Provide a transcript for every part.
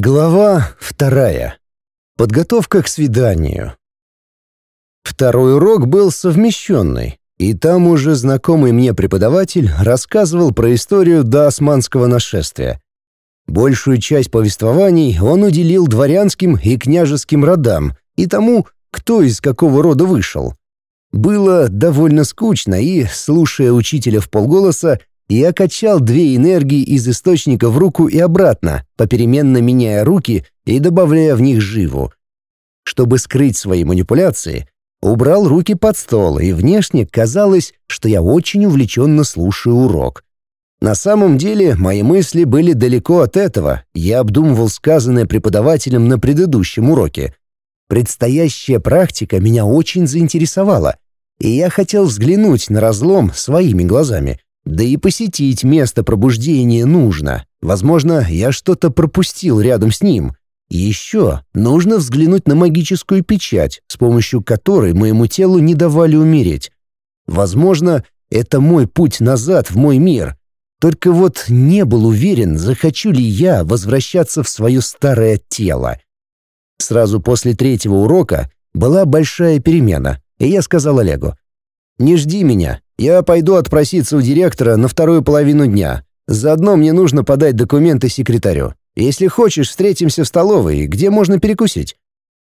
Глава вторая. Подготовка к свиданию. Второй урок был совмещенный, и там уже знакомый мне преподаватель рассказывал про историю до османского нашествия. Большую часть повествований он уделил дворянским и княжеским родам и тому, кто из какого рода вышел. Было довольно скучно, и, слушая учителя в полголоса, я качал две энергии из источника в руку и обратно, попеременно меняя руки и добавляя в них живу. Чтобы скрыть свои манипуляции, убрал руки под стол, и внешне казалось, что я очень увлеченно слушаю урок. На самом деле мои мысли были далеко от этого, я обдумывал сказанное преподавателем на предыдущем уроке. Предстоящая практика меня очень заинтересовала, и я хотел взглянуть на разлом своими глазами — да и посетить место пробуждения нужно. Возможно, я что-то пропустил рядом с ним. Еще нужно взглянуть на магическую печать, с помощью которой моему телу не давали умереть. Возможно, это мой путь назад в мой мир. Только вот не был уверен, захочу ли я возвращаться в свое старое тело. Сразу после третьего урока была большая перемена, и я сказал Олегу, «Не жди меня, я пойду отпроситься у директора на вторую половину дня. Заодно мне нужно подать документы секретарю. Если хочешь, встретимся в столовой, где можно перекусить».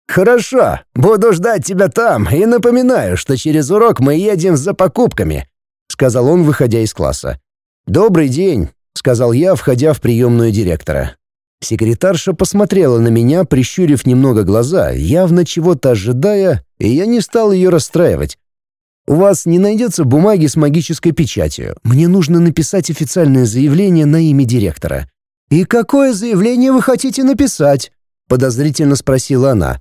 «Хорошо, буду ждать тебя там и напоминаю, что через урок мы едем за покупками», — сказал он, выходя из класса. «Добрый день», — сказал я, входя в приемную директора. Секретарша посмотрела на меня, прищурив немного глаза, явно чего-то ожидая, и я не стал ее расстраивать. У вас не найдется бумаги с магической печатью. Мне нужно написать официальное заявление на имя директора». «И какое заявление вы хотите написать?» — подозрительно спросила она.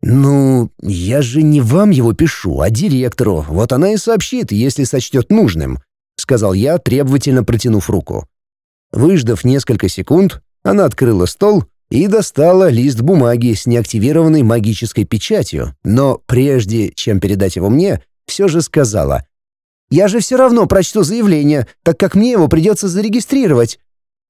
«Ну, я же не вам его пишу, а директору. Вот она и сообщит, если сочтет нужным», — сказал я, требовательно протянув руку. Выждав несколько секунд, она открыла стол и достала лист бумаги с неактивированной магической печатью, но прежде чем передать его мне, все же сказала. «Я же все равно прочту заявление, так как мне его придется зарегистрировать».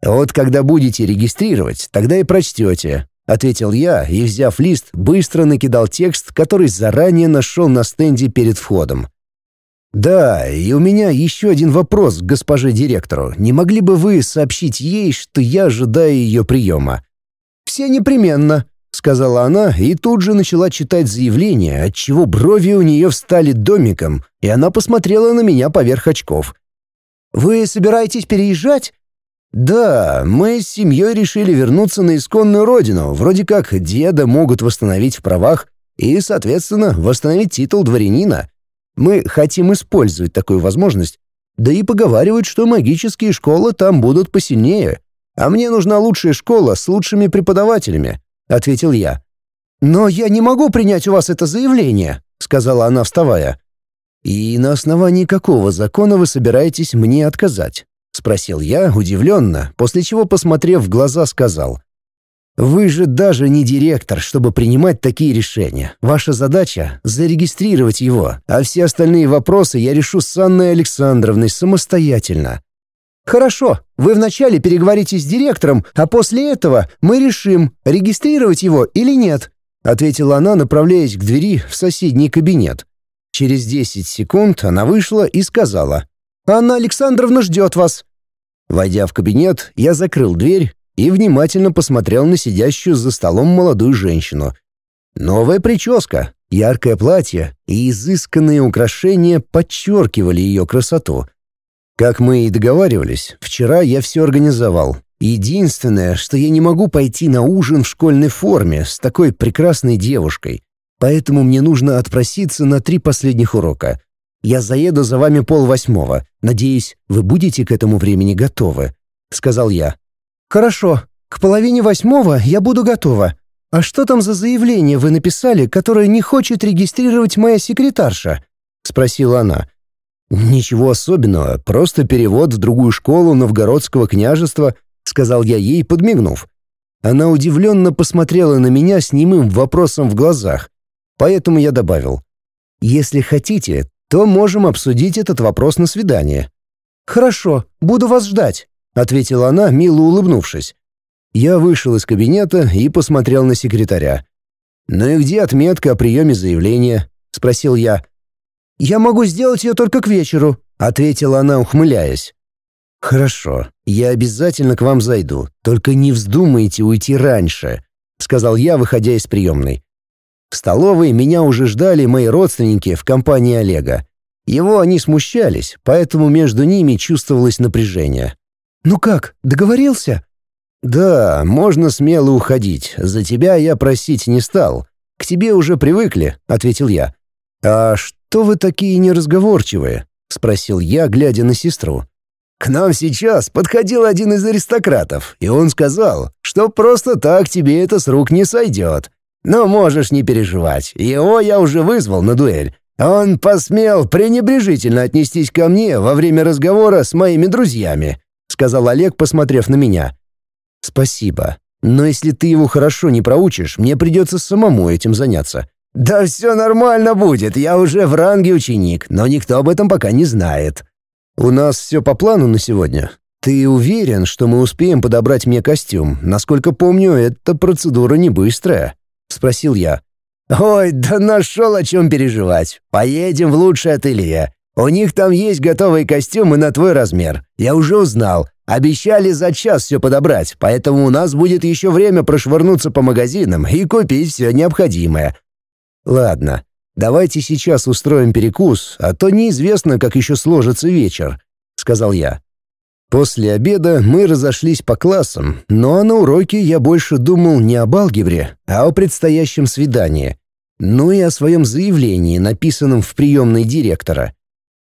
«Вот когда будете регистрировать, тогда и прочтете», — ответил я и, взяв лист, быстро накидал текст, который заранее нашел на стенде перед входом. «Да, и у меня еще один вопрос к госпоже директору. Не могли бы вы сообщить ей, что я ожидаю ее приема?» «Все непременно», — сказала она и тут же начала читать заявление, отчего брови у нее встали домиком, и она посмотрела на меня поверх очков. «Вы собираетесь переезжать?» «Да, мы с семьей решили вернуться на исконную родину. Вроде как деда могут восстановить в правах и, соответственно, восстановить титул дворянина. Мы хотим использовать такую возможность. Да и поговаривают, что магические школы там будут посильнее. А мне нужна лучшая школа с лучшими преподавателями. — ответил я. «Но я не могу принять у вас это заявление», — сказала она, вставая. «И на основании какого закона вы собираетесь мне отказать?» — спросил я, удивленно, после чего, посмотрев в глаза, сказал. «Вы же даже не директор, чтобы принимать такие решения. Ваша задача — зарегистрировать его, а все остальные вопросы я решу с Анной Александровной самостоятельно. «Хорошо, вы вначале переговорите с директором, а после этого мы решим, регистрировать его или нет», ответила она, направляясь к двери в соседний кабинет. Через 10 секунд она вышла и сказала, «Анна Александровна ждет вас». Войдя в кабинет, я закрыл дверь и внимательно посмотрел на сидящую за столом молодую женщину. Новая прическа, яркое платье и изысканные украшения подчеркивали ее красоту — как мы и договаривались, вчера я все организовал. Единственное, что я не могу пойти на ужин в школьной форме с такой прекрасной девушкой. Поэтому мне нужно отпроситься на три последних урока. Я заеду за вами полвосьмого. Надеюсь, вы будете к этому времени готовы», — сказал я. «Хорошо. К половине восьмого я буду готова. А что там за заявление вы написали, которое не хочет регистрировать моя секретарша?» — спросила она. «Ничего особенного, просто перевод в другую школу новгородского княжества», — сказал я ей, подмигнув. Она удивленно посмотрела на меня с немым вопросом в глазах, поэтому я добавил. «Если хотите, то можем обсудить этот вопрос на свидание». «Хорошо, буду вас ждать», — ответила она, мило улыбнувшись. Я вышел из кабинета и посмотрел на секретаря. «Ну и где отметка о приеме заявления?» — спросил я. «Я могу сделать ее только к вечеру», — ответила она, ухмыляясь. «Хорошо, я обязательно к вам зайду, только не вздумайте уйти раньше», — сказал я, выходя из приемной. В столовой меня уже ждали мои родственники в компании Олега. Его они смущались, поэтому между ними чувствовалось напряжение. «Ну как, договорился?» «Да, можно смело уходить. За тебя я просить не стал. К тебе уже привыкли», — ответил я. «А что вы такие неразговорчивые?» — спросил я, глядя на сестру. «К нам сейчас подходил один из аристократов, и он сказал, что просто так тебе это с рук не сойдет. Но можешь не переживать, его я уже вызвал на дуэль. Он посмел пренебрежительно отнестись ко мне во время разговора с моими друзьями», — сказал Олег, посмотрев на меня. «Спасибо. Но если ты его хорошо не проучишь, мне придется самому этим заняться». «Да все нормально будет, я уже в ранге ученик, но никто об этом пока не знает». «У нас все по плану на сегодня. Ты уверен, что мы успеем подобрать мне костюм? Насколько помню, эта процедура не быстрая», — спросил я. «Ой, да нашел о чем переживать. Поедем в лучшее ателье. У них там есть готовые костюмы на твой размер. Я уже узнал. Обещали за час все подобрать, поэтому у нас будет еще время прошвырнуться по магазинам и купить все необходимое. Ладно, давайте сейчас устроим перекус, а то неизвестно, как еще сложится вечер, сказал я. После обеда мы разошлись по классам, но на уроке я больше думал не об алгебре, а о предстоящем свидании. Ну и о своем заявлении, написанном в приемной директора.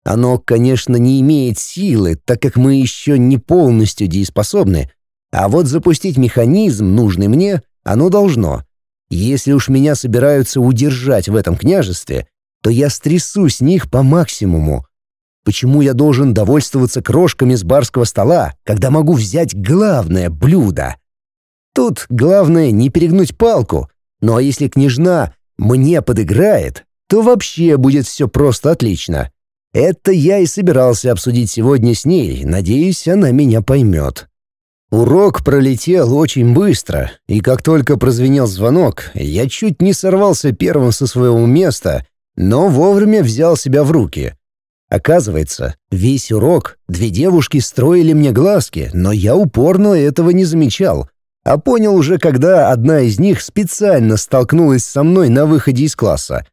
Оно, конечно, не имеет силы, так как мы еще не полностью дееспособны, а вот запустить механизм, нужный мне, оно должно. Если уж меня собираются удержать в этом княжестве, то я стрясу с них по максимуму. Почему я должен довольствоваться крошками с барского стола, когда могу взять главное блюдо? Тут главное не перегнуть палку, ну а если княжна мне подыграет, то вообще будет все просто отлично. Это я и собирался обсудить сегодня с ней, надеюсь, она меня поймет. Урок пролетел очень быстро, и как только прозвенел звонок, я чуть не сорвался первым со своего места, но вовремя взял себя в руки. Оказывается, весь урок две девушки строили мне глазки, но я упорно этого не замечал, а понял уже, когда одна из них специально столкнулась со мной на выходе из класса.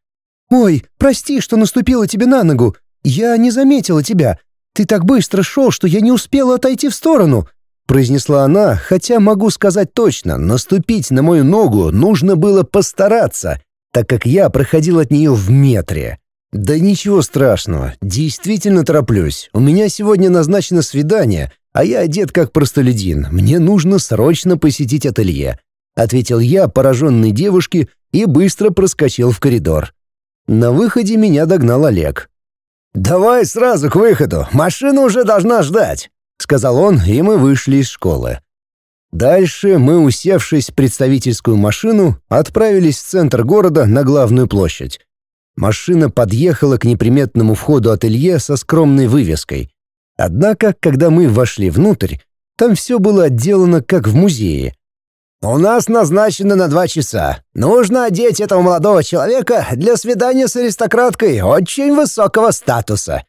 «Ой, прости, что наступила тебе на ногу. «Я не заметила тебя. Ты так быстро шел, что я не успела отойти в сторону», — произнесла она, хотя могу сказать точно, наступить на мою ногу нужно было постараться, так как я проходил от нее в метре. «Да ничего страшного, действительно тороплюсь. У меня сегодня назначено свидание, а я одет как простолюдин. Мне нужно срочно посетить ателье», — ответил я пораженной девушке и быстро проскочил в коридор. На выходе меня догнал Олег. «Давай сразу к выходу, машина уже должна ждать», — сказал он, и мы вышли из школы. Дальше мы, усевшись в представительскую машину, отправились в центр города на главную площадь. Машина подъехала к неприметному входу ателье со скромной вывеской. Однако, когда мы вошли внутрь, там все было отделано как в музее. «У нас назначено на два часа. Нужно одеть этого молодого человека для свидания с аристократкой очень высокого статуса»,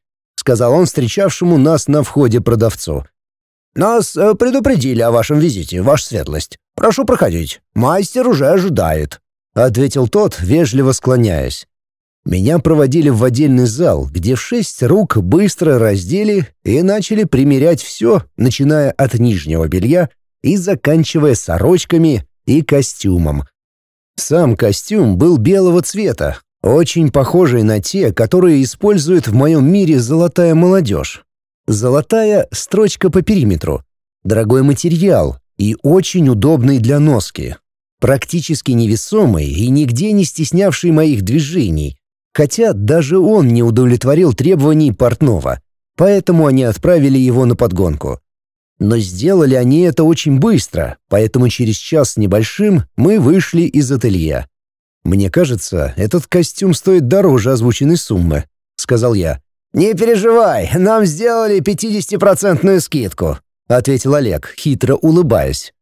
сказал он встречавшему нас на входе продавцу. «Нас э, предупредили о вашем визите, ваша светлость. Прошу проходить. Мастер уже ожидает», — ответил тот, вежливо склоняясь. Меня проводили в отдельный зал, где в шесть рук быстро раздели и начали примерять все, начиная от нижнего белья и заканчивая сорочками и костюмом. Сам костюм был белого цвета, очень похожий на те, которые использует в моем мире золотая молодежь. Золотая строчка по периметру, дорогой материал и очень удобный для носки. Практически невесомый и нигде не стеснявший моих движений, хотя даже он не удовлетворил требований портного, поэтому они отправили его на подгонку. Но сделали они это очень быстро, поэтому через час с небольшим мы вышли из ателье. «Мне кажется, этот костюм стоит дороже озвученной суммы», — сказал я. «Не переживай, нам сделали 50-процентную скидку», — ответил Олег, хитро улыбаясь.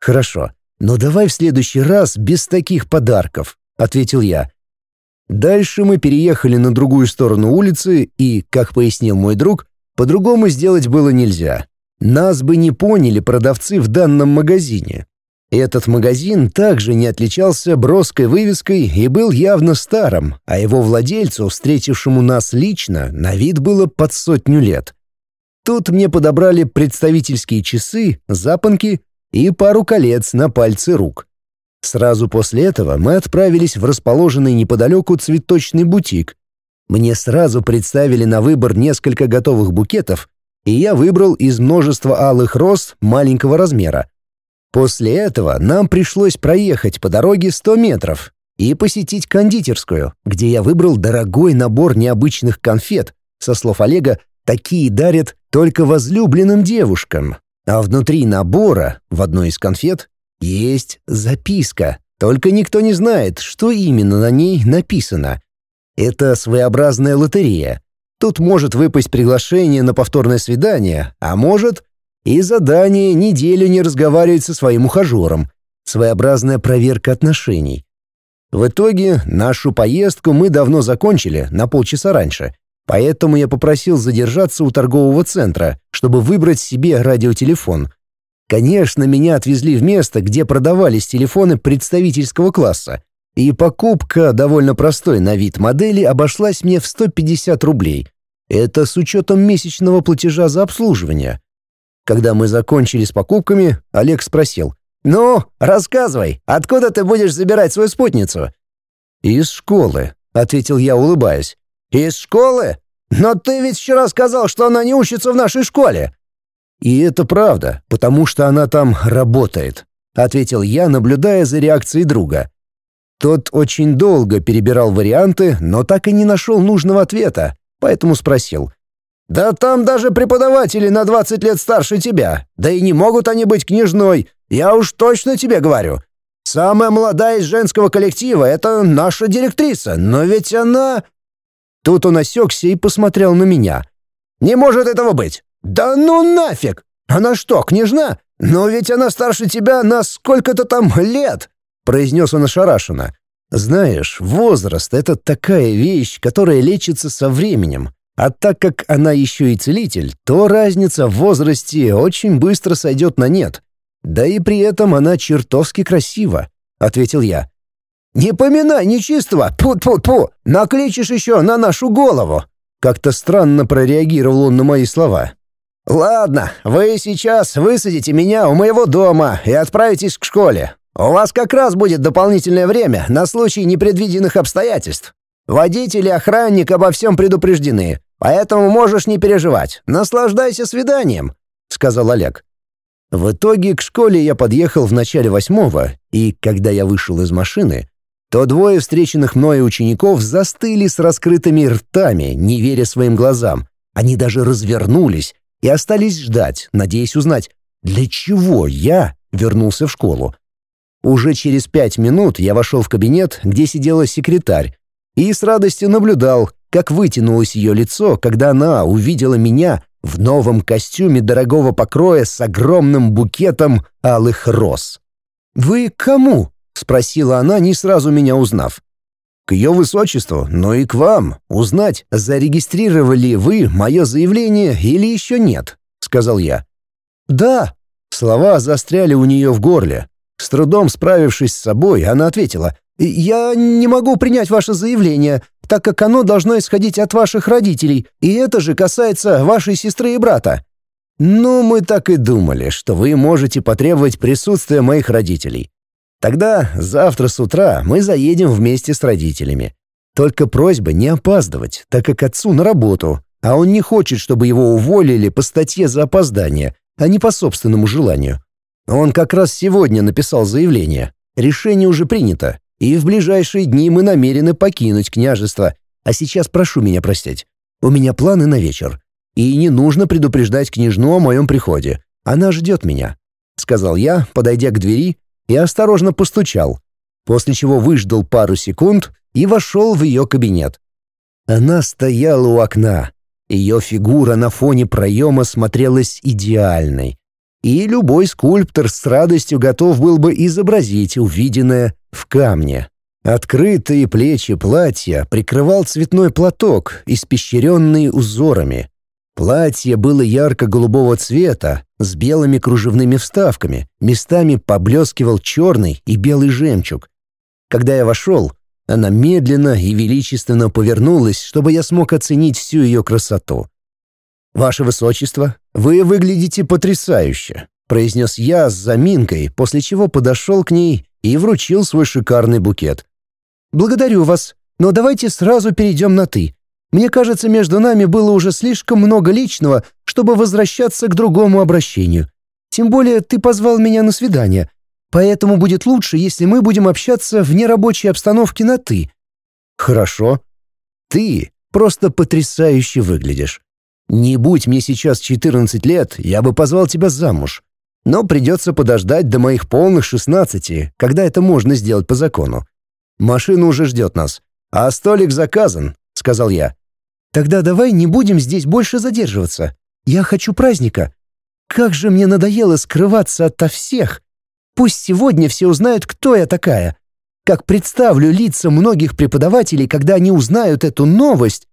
«Хорошо, но давай в следующий раз без таких подарков», — ответил я. Дальше мы переехали на другую сторону улицы, и, как пояснил мой друг, по-другому сделать было нельзя. Нас бы не поняли продавцы в данном магазине. Этот магазин также не отличался броской вывеской и был явно старым, а его владельцу, встретившему нас лично, на вид было под сотню лет. Тут мне подобрали представительские часы, запонки и пару колец на пальцы рук. Сразу после этого мы отправились в расположенный неподалеку цветочный бутик. Мне сразу представили на выбор несколько готовых букетов, и я выбрал из множества алых роз маленького размера. После этого нам пришлось проехать по дороге 100 метров и посетить кондитерскую, где я выбрал дорогой набор необычных конфет. Со слов Олега, такие дарят только возлюбленным девушкам. А внутри набора, в одной из конфет, есть записка, только никто не знает, что именно на ней написано. Это своеобразная лотерея. Тут может выпасть приглашение на повторное свидание, а может и задание неделю не разговаривать со своим ухажером. Своеобразная проверка отношений. В итоге нашу поездку мы давно закончили, на полчаса раньше. Поэтому я попросил задержаться у торгового центра, чтобы выбрать себе радиотелефон. Конечно, меня отвезли в место, где продавались телефоны представительского класса. И покупка довольно простой на вид модели обошлась мне в 150 рублей. Это с учетом месячного платежа за обслуживание. Когда мы закончили с покупками, Олег спросил. «Ну, рассказывай, откуда ты будешь забирать свою спутницу?» «Из школы», — ответил я, улыбаясь. «Из школы? Но ты ведь вчера сказал, что она не учится в нашей школе». «И это правда, потому что она там работает», — ответил я, наблюдая за реакцией друга. Тот очень долго перебирал варианты, но так и не нашел нужного ответа, поэтому спросил. Да там даже преподаватели на 20 лет старше тебя. Да и не могут они быть княжной. Я уж точно тебе говорю. Самая молодая из женского коллектива — это наша директриса, но ведь она...» Тут он осекся и посмотрел на меня. «Не может этого быть! Да ну нафиг! Она что, княжна? Но ведь она старше тебя на сколько-то там лет!» произнес он ошарашенно. «Знаешь, возраст — это такая вещь, которая лечится со временем. А так как она еще и целитель, то разница в возрасте очень быстро сойдет на нет. Да и при этом она чертовски красива», — ответил я. «Не поминай нечистого! Пу-пу-пу! Накличешь еще на нашу голову!» Как-то странно прореагировал он на мои слова. «Ладно, вы сейчас высадите меня у моего дома и отправитесь к школе. У вас как раз будет дополнительное время на случай непредвиденных обстоятельств. Водитель и охранник обо всем предупреждены. Поэтому можешь не переживать. Наслаждайся свиданием», — сказал Олег. В итоге к школе я подъехал в начале восьмого, и когда я вышел из машины, то двое встреченных мною учеников застыли с раскрытыми ртами, не веря своим глазам. Они даже развернулись и остались ждать, надеясь узнать, для чего я вернулся в школу. Уже через пять минут я вошел в кабинет, где сидела секретарь, и с радостью наблюдал, как вытянулось ее лицо, когда она увидела меня в новом костюме дорогого покроя с огромным букетом алых роз. «Вы кому?» — спросила она, не сразу меня узнав. «К ее высочеству, но и к вам. Узнать, зарегистрировали вы мое заявление или еще нет», — сказал я. «Да». Слова застряли у нее в горле. С трудом справившись с собой, она ответила. «Я не могу принять ваше заявление так как оно должно исходить от ваших родителей, и это же касается вашей сестры и брата». «Ну, мы так и думали, что вы можете потребовать присутствия моих родителей. Тогда завтра с утра мы заедем вместе с родителями. Только просьба не опаздывать, так как отцу на работу, а он не хочет, чтобы его уволили по статье за опоздание, а не по собственному желанию. Он как раз сегодня написал заявление. Решение уже принято, и в ближайшие дни мы намерены покинуть княжество. А сейчас прошу меня простить. У меня планы на вечер. И не нужно предупреждать княжну о моем приходе. Она ждет меня», — сказал я, подойдя к двери, и осторожно постучал, после чего выждал пару секунд и вошел в ее кабинет. Она стояла у окна. Ее фигура на фоне проема смотрелась идеальной. и любой скульптор с радостью готов был бы изобразить увиденное в камне. Открытые плечи платья прикрывал цветной платок, испещренный узорами. Платье было ярко-голубого цвета, с белыми кружевными вставками, местами поблескивал черный и белый жемчуг. Когда я вошел, она медленно и величественно повернулась, чтобы я смог оценить всю ее красоту. «Ваше Высочество, вы выглядите потрясающе», — произнес я с заминкой, после чего подошел к ней и вручил свой шикарный букет. «Благодарю вас, но давайте сразу перейдем на «ты». Мне кажется, между нами было уже слишком много личного, чтобы возвращаться к другому обращению. Тем более ты позвал меня на свидание, поэтому будет лучше, если мы будем общаться в нерабочей обстановке на «ты». Хорошо. Ты просто потрясающе выглядишь. Не будь мне сейчас 14 лет, я бы позвал тебя замуж. Но придется подождать до моих полных 16, когда это можно сделать по закону. Машина уже ждет нас, а столик заказан, сказал я. Тогда давай не будем здесь больше задерживаться. Я хочу праздника. Как же мне надоело скрываться ото всех. Пусть сегодня все узнают, кто я такая. Как представлю лица многих преподавателей, когда они узнают эту новость.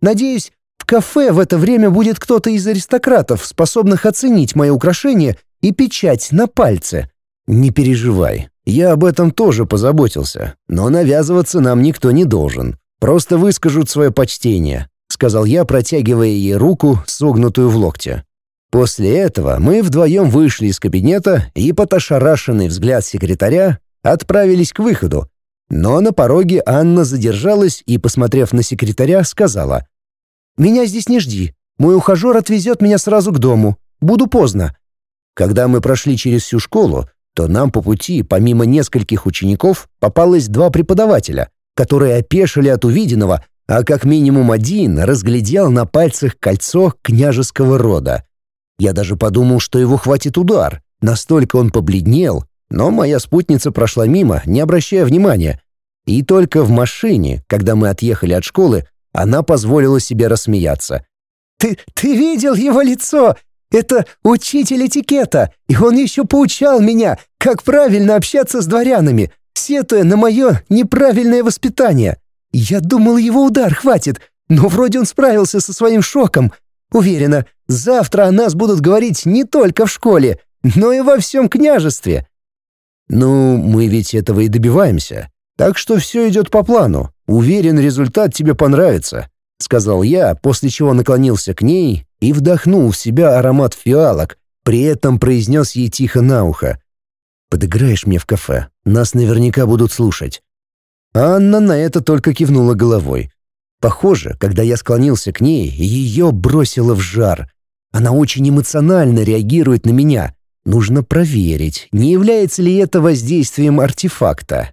Надеюсь, в кафе в это время будет кто-то из аристократов, способных оценить мои украшения и печать на пальце. Не переживай, я об этом тоже позаботился, но навязываться нам никто не должен. Просто выскажут свое почтение сказал я, протягивая ей руку, согнутую в локте. После этого мы вдвоем вышли из кабинета и под ошарашенный взгляд секретаря отправились к выходу. Но на пороге Анна задержалась и, посмотрев на секретаря, сказала «Меня здесь не жди. Мой ухажер отвезет меня сразу к дому. Буду поздно». Когда мы прошли через всю школу, то нам по пути, помимо нескольких учеников, попалось два преподавателя, которые опешили от увиденного а как минимум один разглядел на пальцах кольцо княжеского рода. Я даже подумал, что его хватит удар, настолько он побледнел, но моя спутница прошла мимо, не обращая внимания. И только в машине, когда мы отъехали от школы, она позволила себе рассмеяться. «Ты, ты видел его лицо? Это учитель этикета, и он еще поучал меня, как правильно общаться с дворянами, сетуя на мое неправильное воспитание». Я думал, его удар хватит, но вроде он справился со своим шоком. Уверена, завтра о нас будут говорить не только в школе, но и во всем княжестве. Ну, мы ведь этого и добиваемся. Так что все идет по плану. Уверен, результат тебе понравится, сказал я, после чего наклонился к ней и вдохнул в себя аромат фиалок, при этом произнес ей тихо на ухо. «Подыграешь мне в кафе, нас наверняка будут слушать. Анна на это только кивнула головой. Похоже, когда я склонился к ней, ее бросило в жар. Она очень эмоционально реагирует на меня. Нужно проверить, не является ли это воздействием артефакта.